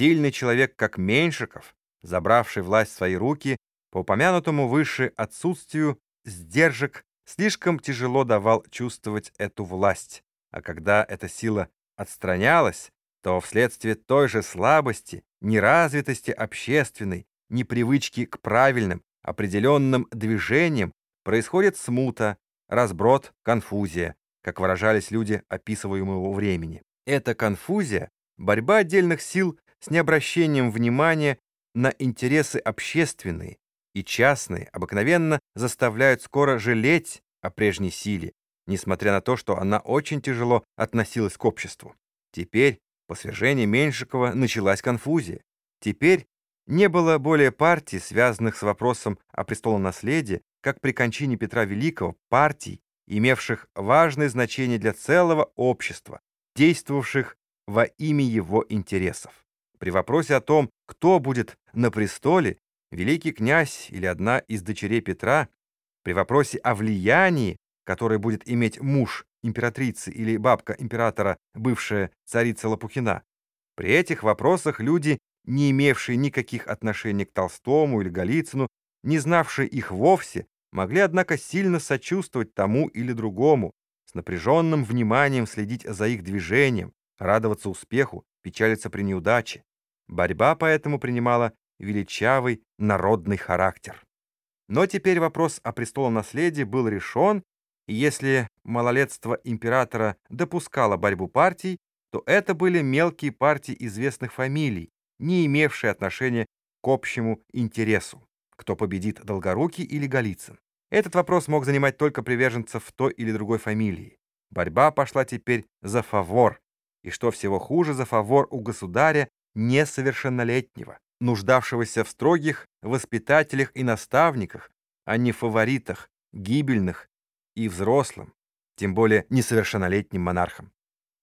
Сильный человек, как Меньшиков, забравший власть в свои руки, по упомянутому выше отсутствию сдержек, слишком тяжело давал чувствовать эту власть, а когда эта сила отстранялась, то вследствие той же слабости, неразвитости общественной, непривычки к правильным, определенным движениям происходит смута, разброд, конфузия, как выражались люди описываемого времени. Эта конфузия, борьба отдельных сил с необращением внимания на интересы общественные и частные, обыкновенно заставляют скоро жалеть о прежней силе, несмотря на то, что она очень тяжело относилась к обществу. Теперь, по свержению Меньшикова, началась конфузия. Теперь не было более партий, связанных с вопросом о престолонаследии, как при кончине Петра Великого, партий, имевших важное значение для целого общества, действовавших во имя его интересов. При вопросе о том, кто будет на престоле, великий князь или одна из дочерей Петра, при вопросе о влиянии, которое будет иметь муж императрицы или бабка императора, бывшая царица Лопухина, при этих вопросах люди, не имевшие никаких отношений к Толстому или Голицыну, не знавшие их вовсе, могли, однако, сильно сочувствовать тому или другому, с напряженным вниманием следить за их движением, радоваться успеху, печалиться при неудаче. Борьба поэтому принимала величавый народный характер. Но теперь вопрос о престолонаследии был решен, и если малолетство императора допускало борьбу партий, то это были мелкие партии известных фамилий, не имевшие отношения к общему интересу, кто победит Долгорукий или Голицын. Этот вопрос мог занимать только приверженцев той или другой фамилии. Борьба пошла теперь за фавор, и что всего хуже, за фавор у государя несовершеннолетнего, нуждавшегося в строгих воспитателях и наставниках, а не фаворитах, гибельных и взрослым, тем более несовершеннолетним монархам.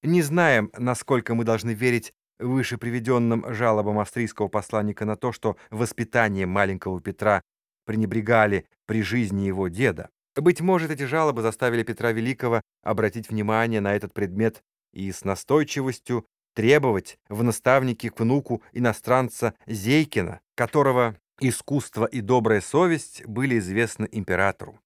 Не знаем, насколько мы должны верить выше приведенным жалобам австрийского посланника на то, что воспитание маленького Петра пренебрегали при жизни его деда. Быть может, эти жалобы заставили Петра Великого обратить внимание на этот предмет и с настойчивостью требовать в наставнике к внуку иностранца Зейкина, которого искусство и добрая совесть были известны императору.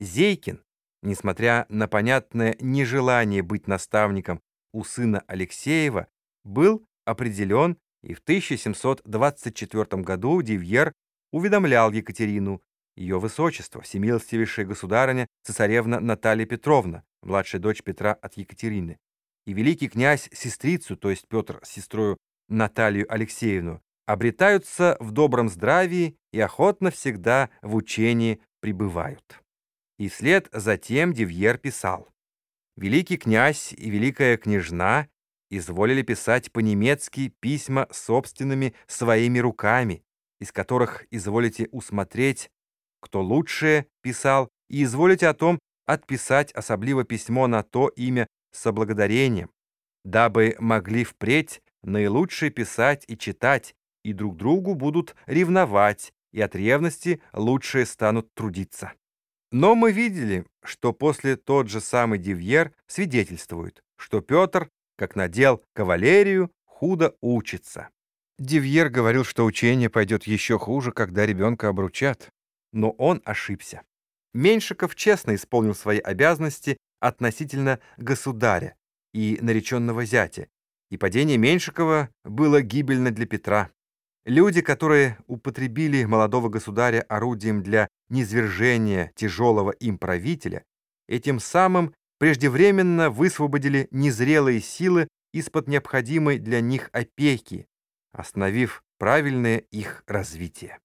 Зейкин, несмотря на понятное нежелание быть наставником у сына Алексеева, был определен, и в 1724 году Дивьер уведомлял Екатерину, ее высочество, всемилостивейшая государыня, цесаревна Наталья Петровна, младшая дочь Петра от Екатерины, и великий князь сестрицу, то есть Петр с сестрою Наталью Алексеевну, обретаются в добром здравии и охотно всегда в учении пребывают. И вслед затем Дивьер писал, «Великий князь и великая княжна изволили писать по-немецки письма собственными своими руками, из которых изволите усмотреть, кто лучшее писал, и изволите о том отписать особливо письмо на то имя с облагодарением, дабы могли впредь наилучшее писать и читать, и друг другу будут ревновать, и от ревности лучшие станут трудиться. Но мы видели, что после тот же самый Дивьер свидетельствует, что Петр как надел кавалерию, худо учится. Дивьер говорил, что учение пойдет еще хуже, когда ребенка обручат. Но он ошибся. Меньшиков честно исполнил свои обязанности относительно государя и нареченного зятя, и падение Меньшикова было гибельно для Петра. Люди, которые употребили молодого государя орудием для низвержения тяжелого им правителя, этим самым преждевременно высвободили незрелые силы из-под необходимой для них опеки, остановив правильное их развитие.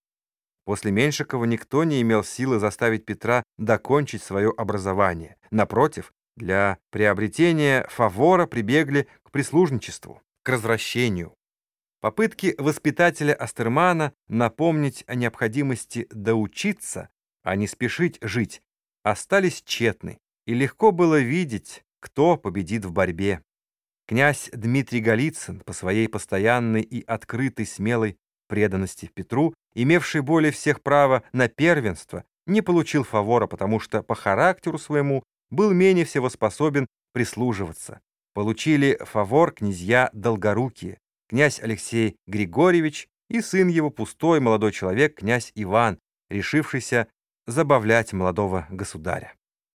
После Меньшикова никто не имел силы заставить Петра докончить свое образование. Напротив, для приобретения фавора прибегли к прислужничеству, к развращению. Попытки воспитателя Астермана напомнить о необходимости доучиться, а не спешить жить, остались тщетны и легко было видеть, кто победит в борьбе. Князь Дмитрий Голицын по своей постоянной и открытой смелой преданности Петру, имевший более всех право на первенство, не получил фавора, потому что по характеру своему был менее всего способен прислуживаться. Получили фавор князья Долгорукие, князь Алексей Григорьевич и сын его, пустой молодой человек, князь Иван, решившийся забавлять молодого государя.